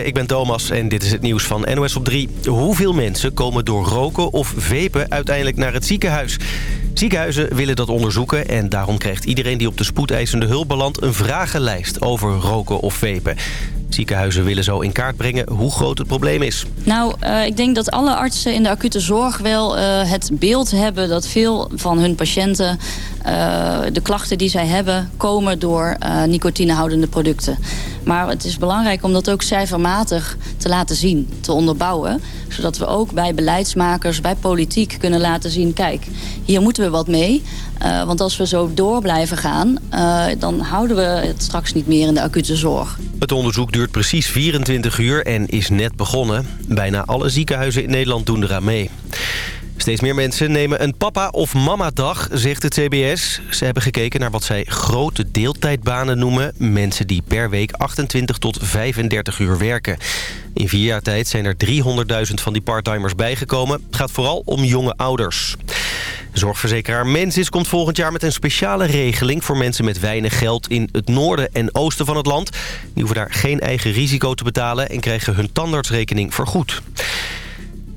Ik ben Thomas en dit is het nieuws van NOS op 3. Hoeveel mensen komen door roken of vepen uiteindelijk naar het ziekenhuis? Ziekenhuizen willen dat onderzoeken en daarom krijgt iedereen die op de spoedeisende hulp belandt... een vragenlijst over roken of vepen. Ziekenhuizen willen zo in kaart brengen hoe groot het probleem is. Nou, uh, ik denk dat alle artsen in de acute zorg wel uh, het beeld hebben... dat veel van hun patiënten uh, de klachten die zij hebben... komen door nicotinehoudende producten. Maar het is belangrijk om dat ook cijfermatig te laten zien, te onderbouwen. Zodat we ook bij beleidsmakers, bij politiek kunnen laten zien... kijk, hier moeten we wat mee. Uh, want als we zo door blijven gaan, uh, dan houden we het straks niet meer in de acute zorg. Het onderzoek duurt precies 24 uur en is net begonnen. Bijna alle ziekenhuizen in Nederland doen eraan mee. Steeds meer mensen nemen een papa- of mama-dag, zegt het CBS. Ze hebben gekeken naar wat zij grote deeltijdbanen noemen. Mensen die per week 28 tot 35 uur werken. In vier jaar tijd zijn er 300.000 van die parttimers bijgekomen. Het gaat vooral om jonge ouders. Zorgverzekeraar Mensis komt volgend jaar met een speciale regeling... voor mensen met weinig geld in het noorden en oosten van het land. Die hoeven daar geen eigen risico te betalen... en krijgen hun tandartsrekening vergoed.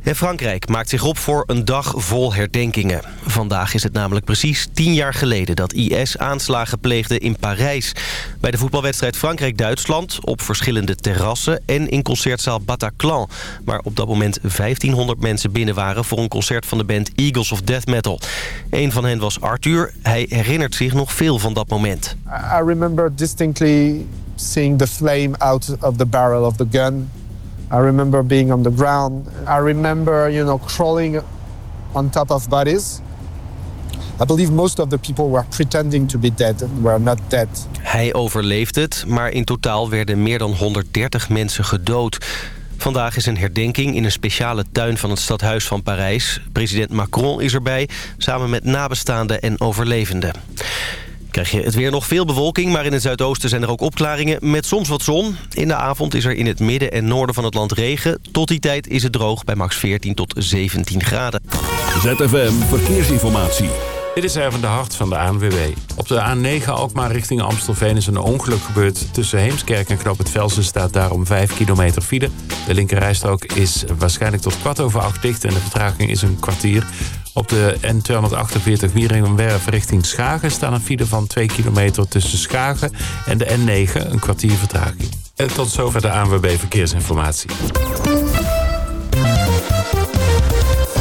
En Frankrijk maakt zich op voor een dag vol herdenkingen. Vandaag is het namelijk precies tien jaar geleden dat IS aanslagen pleegde in Parijs. Bij de voetbalwedstrijd Frankrijk-Duitsland op verschillende terrassen en in concertzaal Bataclan. Waar op dat moment 1500 mensen binnen waren voor een concert van de band Eagles of Death Metal. Een van hen was Arthur. Hij herinnert zich nog veel van dat moment. I remember distinctly seeing the flame out of the barrel of the gun. I remember being on the ground. I remember, you know, crawling on top of bodies. I believe most of the people were pretending to be dead and were not dead. Hij overleeft het, maar in totaal werden meer dan 130 mensen gedood. Vandaag is een herdenking in een speciale tuin van het stadhuis van Parijs. President Macron is erbij, samen met nabestaanden en overlevenden. Krijg je het weer nog veel bewolking, maar in het zuidoosten zijn er ook opklaringen met soms wat zon. In de avond is er in het midden en noorden van het land regen. Tot die tijd is het droog bij max 14 tot 17 graden. ZFM Verkeersinformatie. Dit is even de hart van de ANWB. Op de A9 Alkmaar richting Amstelveen is een ongeluk gebeurd. Tussen Heemskerk en Knoop het Velsen staat daarom 5 kilometer file. De linkerrijstrook is waarschijnlijk tot kwart over acht dicht... en de vertraging is een kwartier. Op de N248 Wieringenwerf richting Schagen... staan een file van 2 kilometer tussen Schagen en de N9, een kwartier vertraging. En tot zover de ANWB Verkeersinformatie.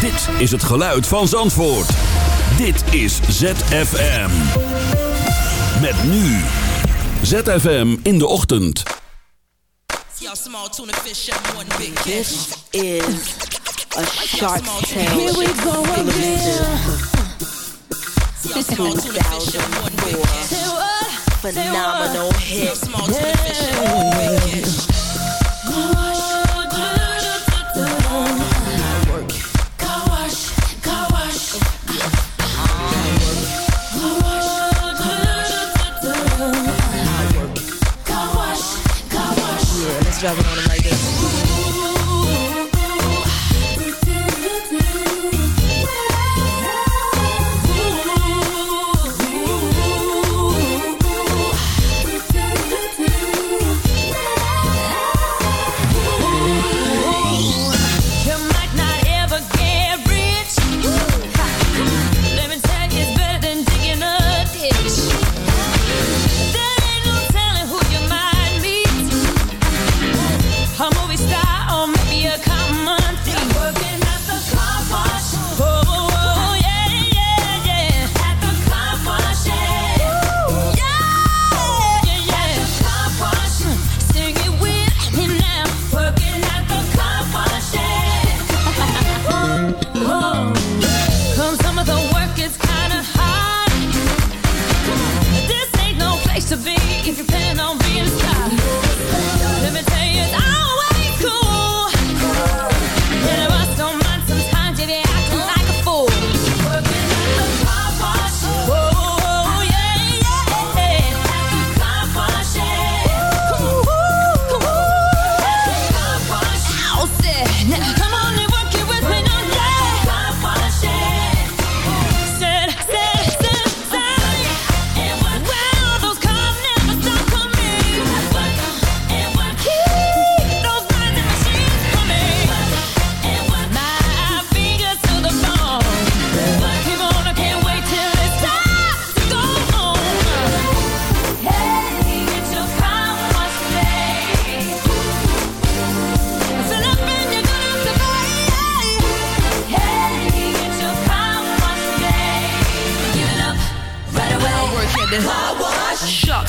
Dit is het geluid van Zandvoort. Dit is ZFM. Met nu. ZFM in de ochtend. This is a shark tale. Here we go again. 2004 phenomenal hit. Yeah,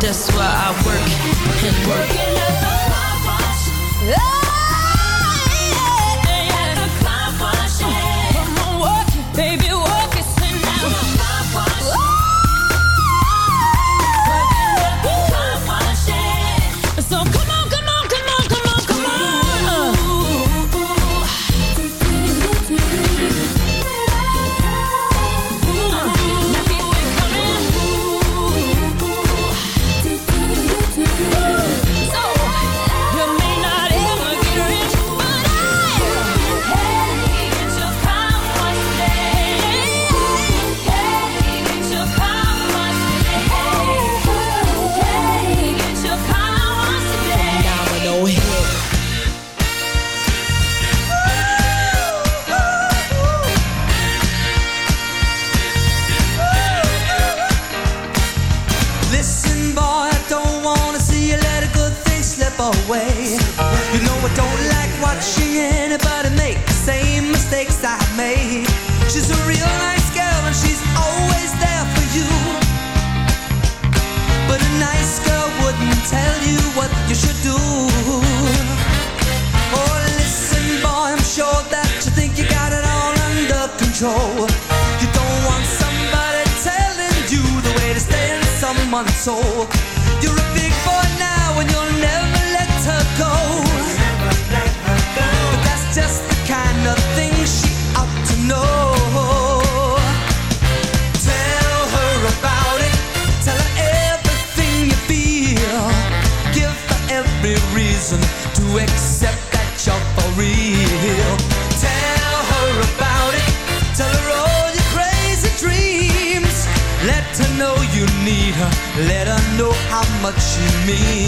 That's why I work and work. Working at the soul. to me.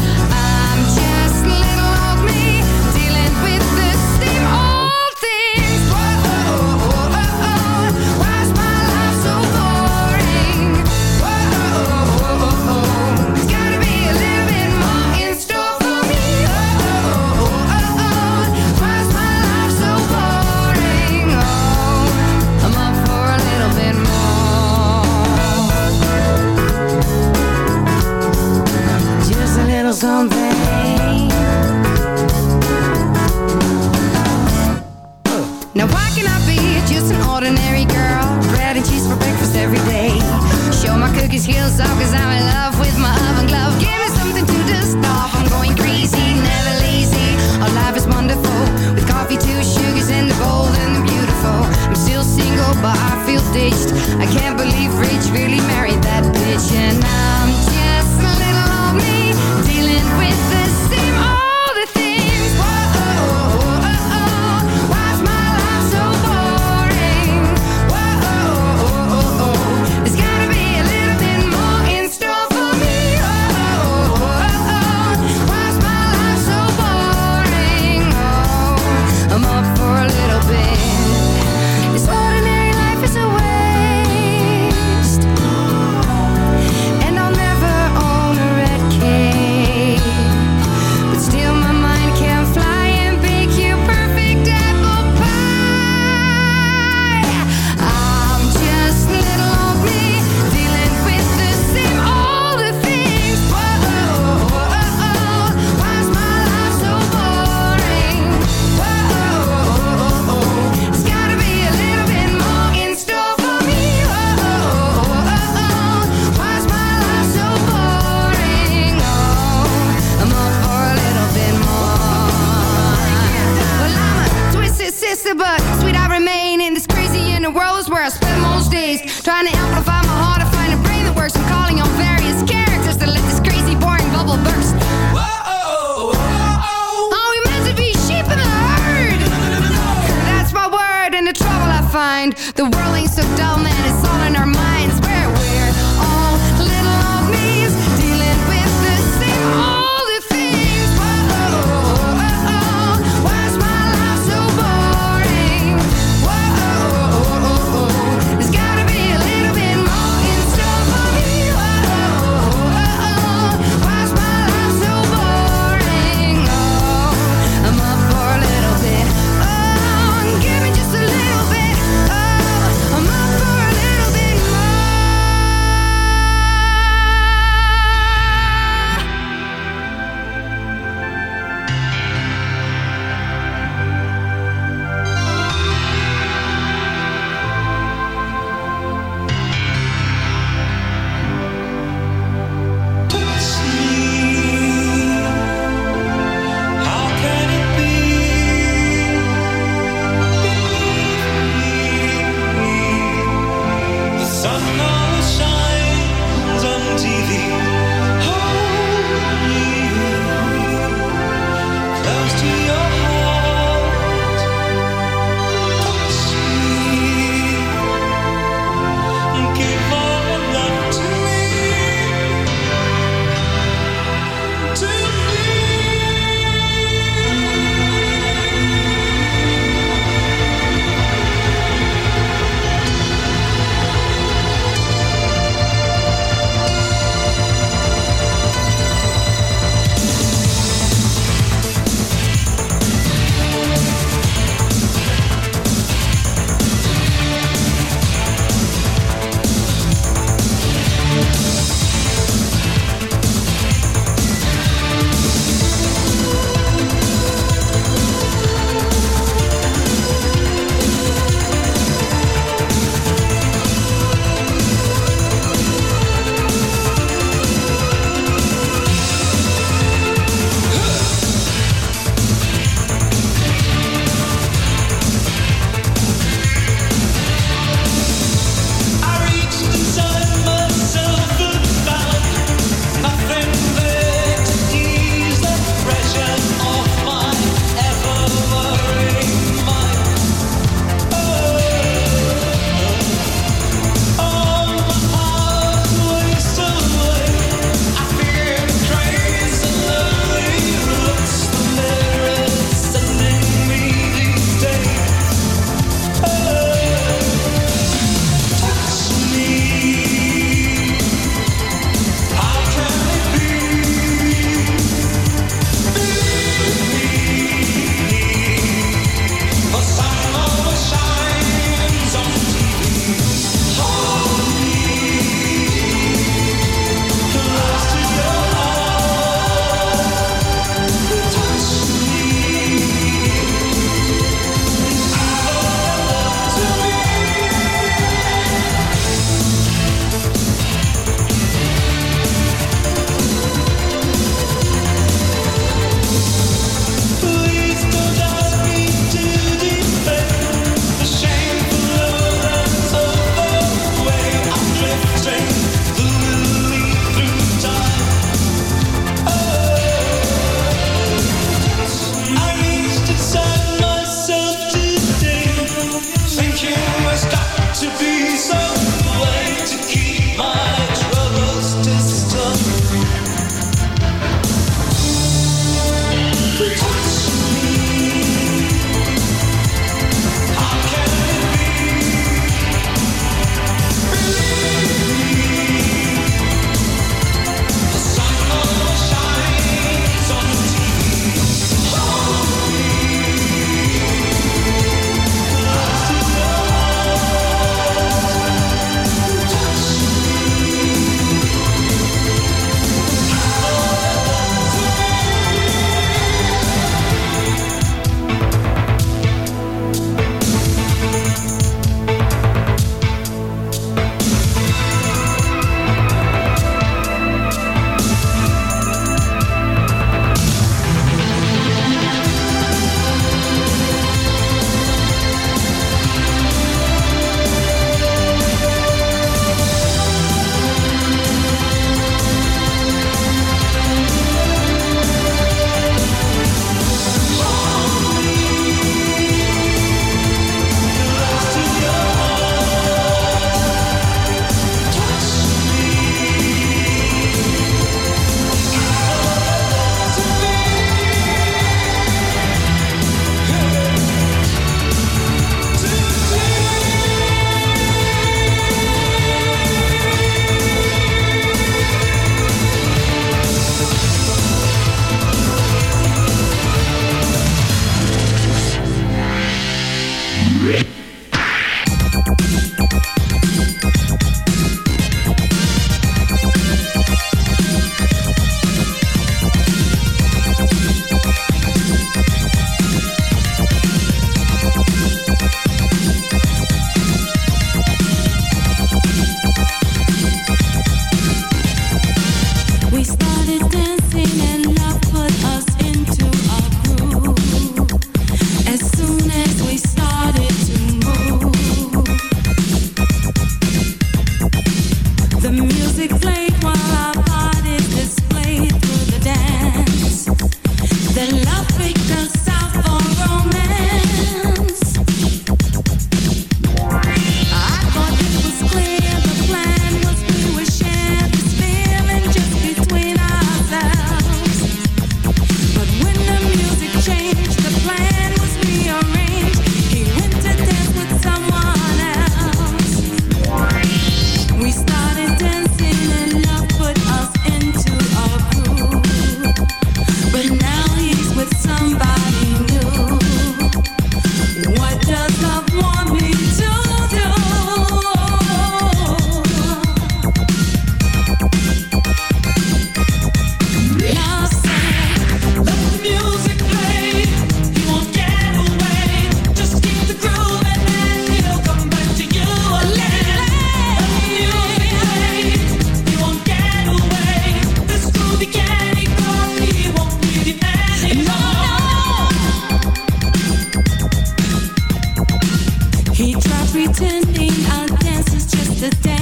today.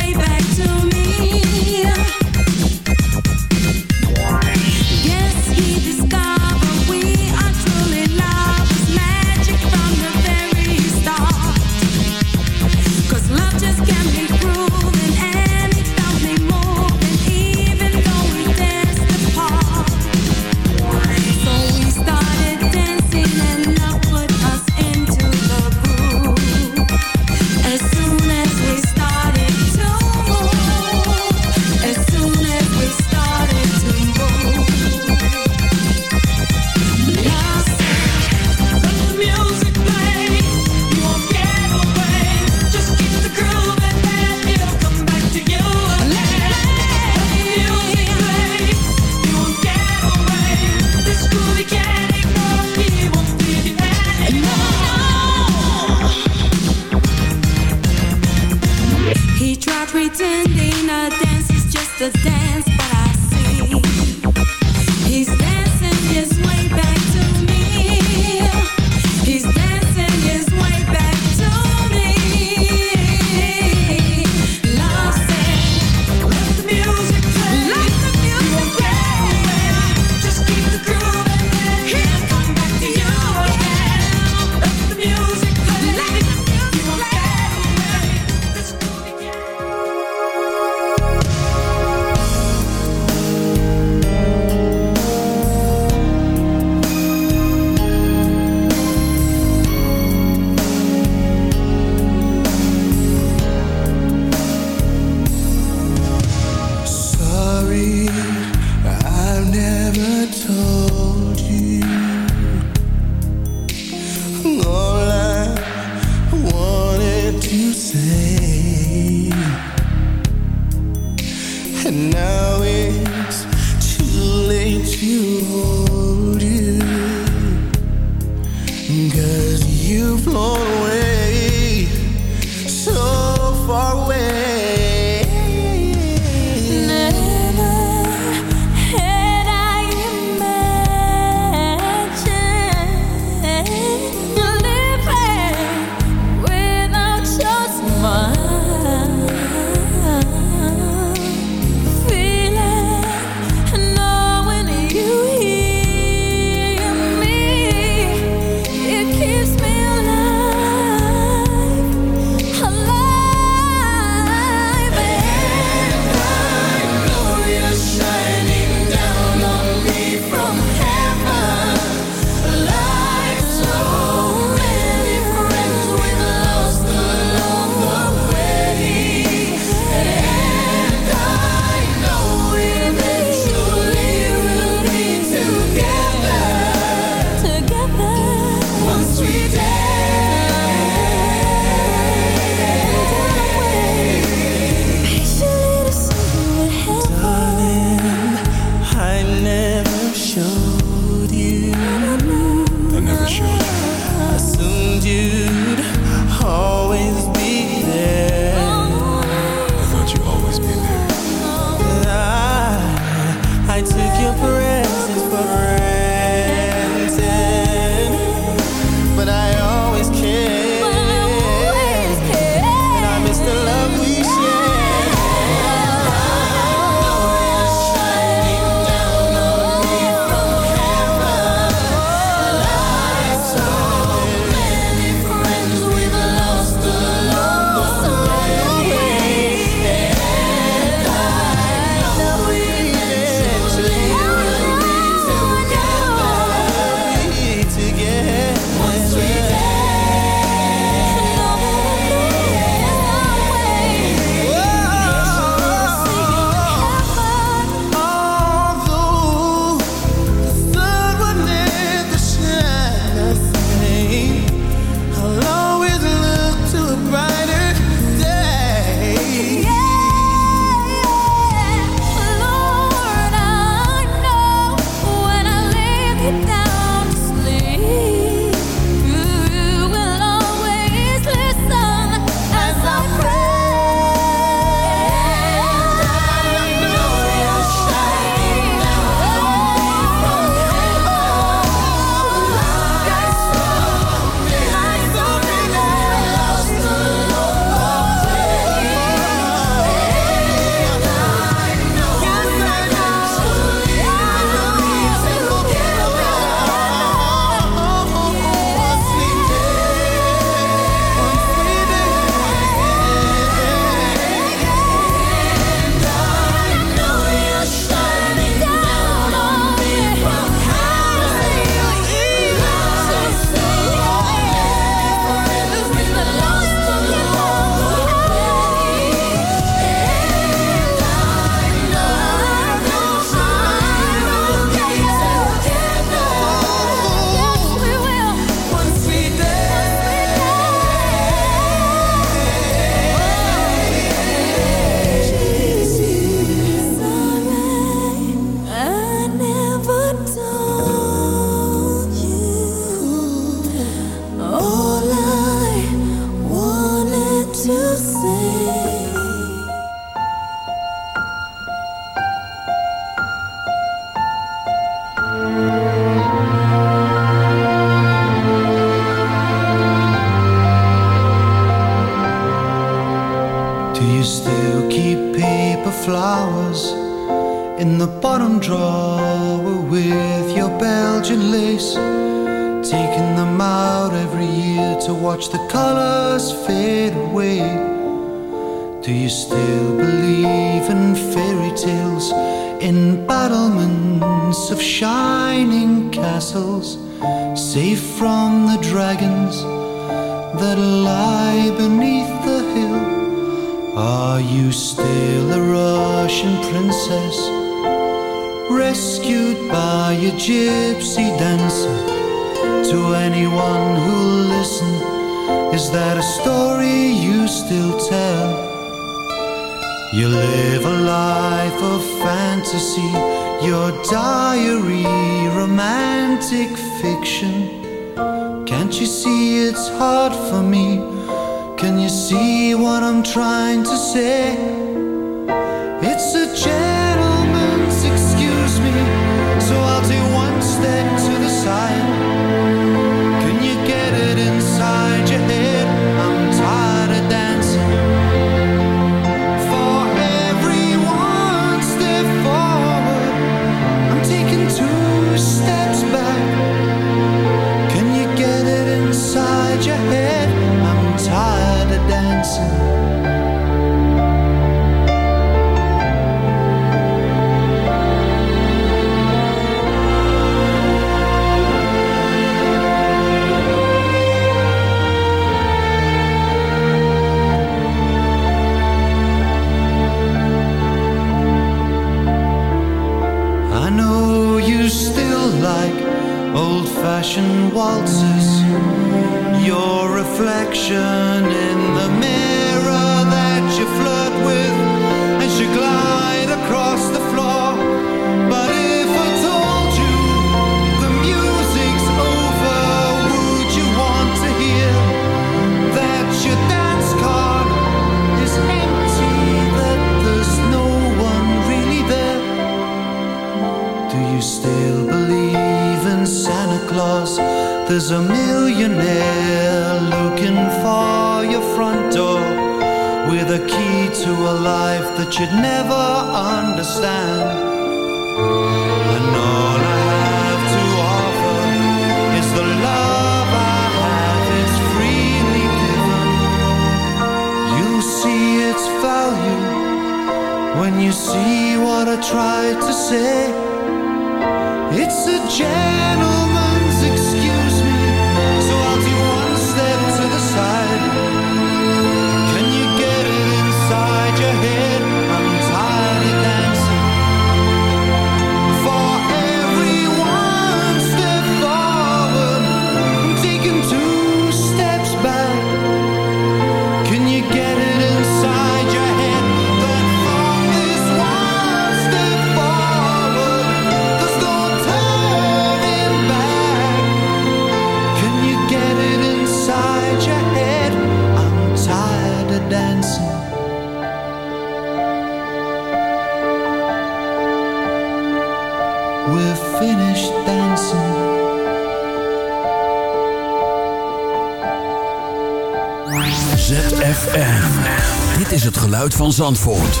van Zandvoort.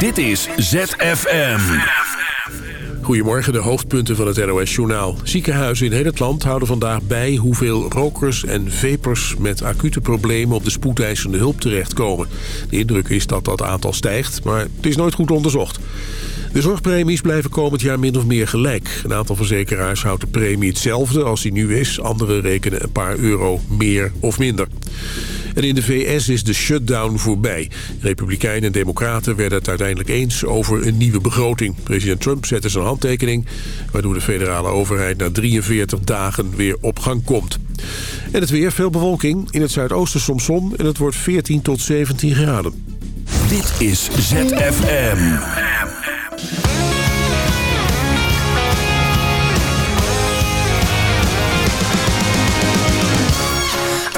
Dit is ZFM. Goedemorgen, de hoofdpunten van het NOS-journaal. Ziekenhuizen in heel het land houden vandaag bij hoeveel rokers en vapers met acute problemen op de spoedeisende hulp terechtkomen. De indruk is dat dat aantal stijgt, maar het is nooit goed onderzocht. De zorgpremies blijven komend jaar min of meer gelijk. Een aantal verzekeraars houdt de premie hetzelfde als die nu is. Anderen rekenen een paar euro meer of minder. En in de VS is de shutdown voorbij. Republikeinen en democraten werden het uiteindelijk eens over een nieuwe begroting. President Trump zette zijn handtekening... waardoor de federale overheid na 43 dagen weer op gang komt. En het weer, veel bewolking. In het zuidoosten soms zon en het wordt 14 tot 17 graden. Dit is ZFM.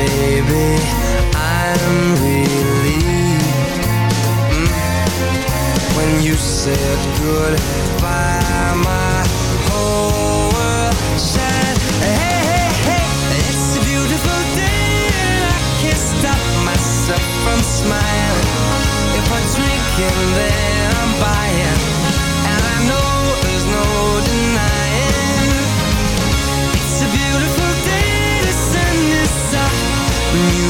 baby, I'm relieved. When you said goodbye My whole world shined Hey, hey, hey It's a beautiful day And I can't stop myself from smiling. If I drink and then I'm buying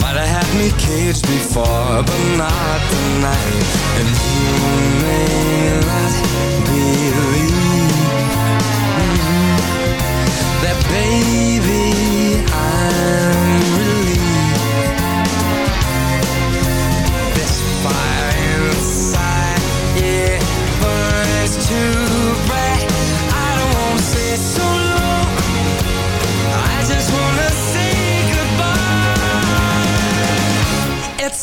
Might have had me caged before But not tonight. And you may not believe That baby I'm relieved. This fire inside Yeah burns too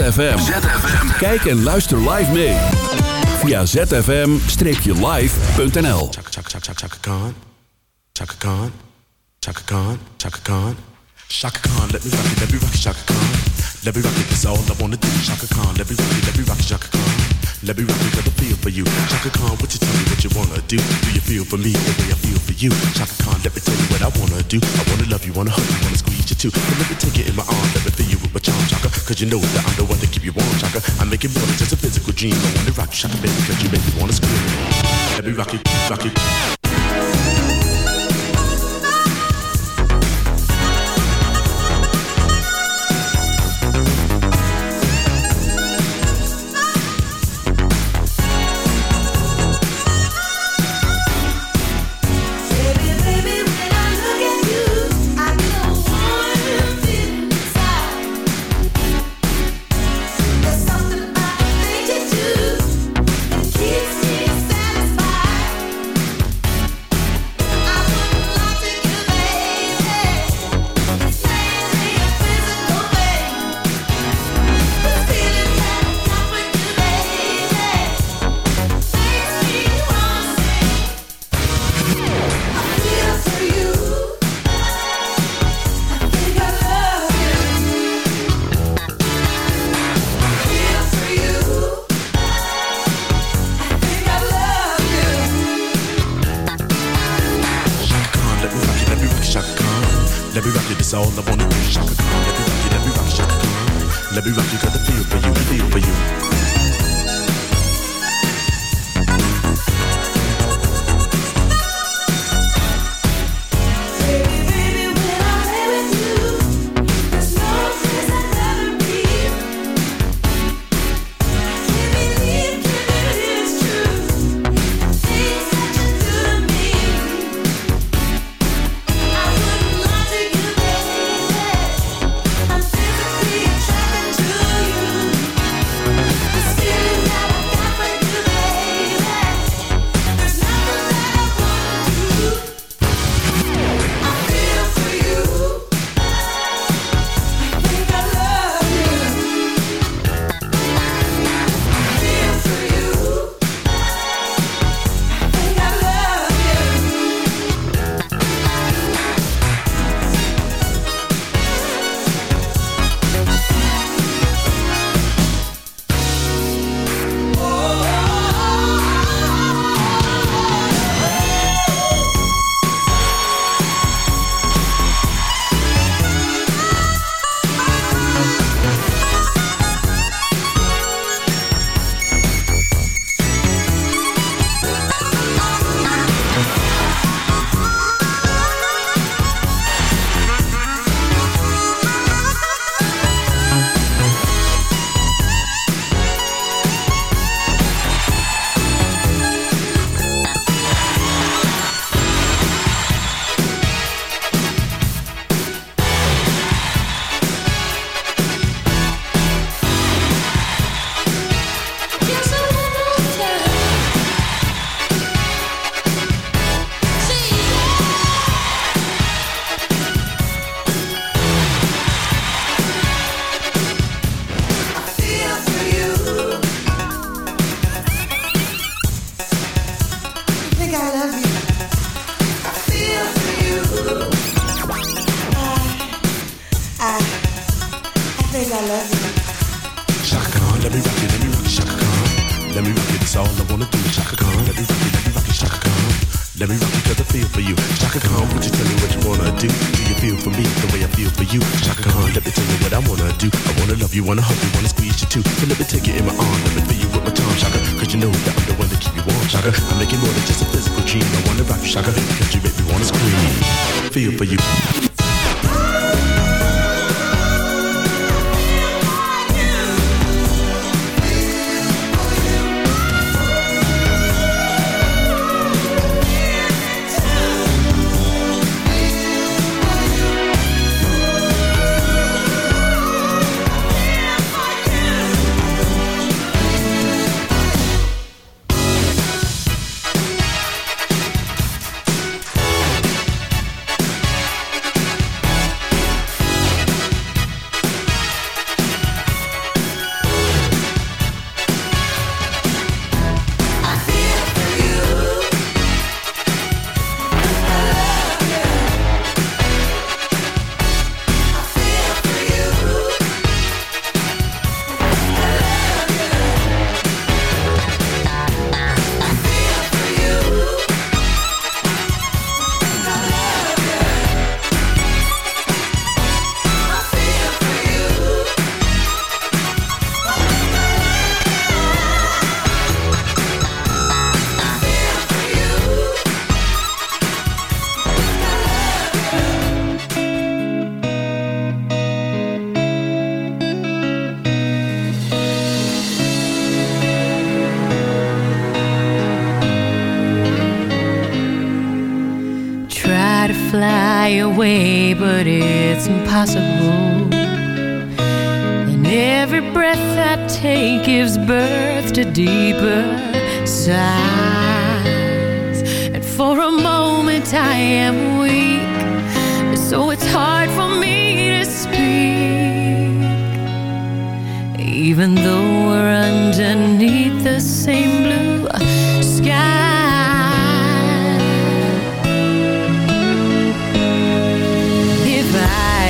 ZFM. Kijk en luister live mee. Via zfm-live.nl Chaka Khan, Chaka Khan, Chaka Khan, Chaka Khan. Chaka Khan, let me rock it, let me rock it, Chaka Khan. Let me rock it, that's all I wanna do. Chaka Khan, let me rock it, let me rock it, Chaka Khan. Let me rock it, got a feel for you. Chaka Khan, what you tell me what you wanna do? Do you feel for me the way I feel for you? Chaka Khan, let me tell you what I wanna do. I wanna love you, wanna hug you, wanna squeeze you. But let me take it in my arms, let me feel you with my charm, Chaka. Cause you know that I'm the one to keep you warm, chaka. I make it more than just a physical dream. I wanna rock you, Chaka, baby, cause you make me wanna scream. Let me rock it, rock it.